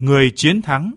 người chiến thắng.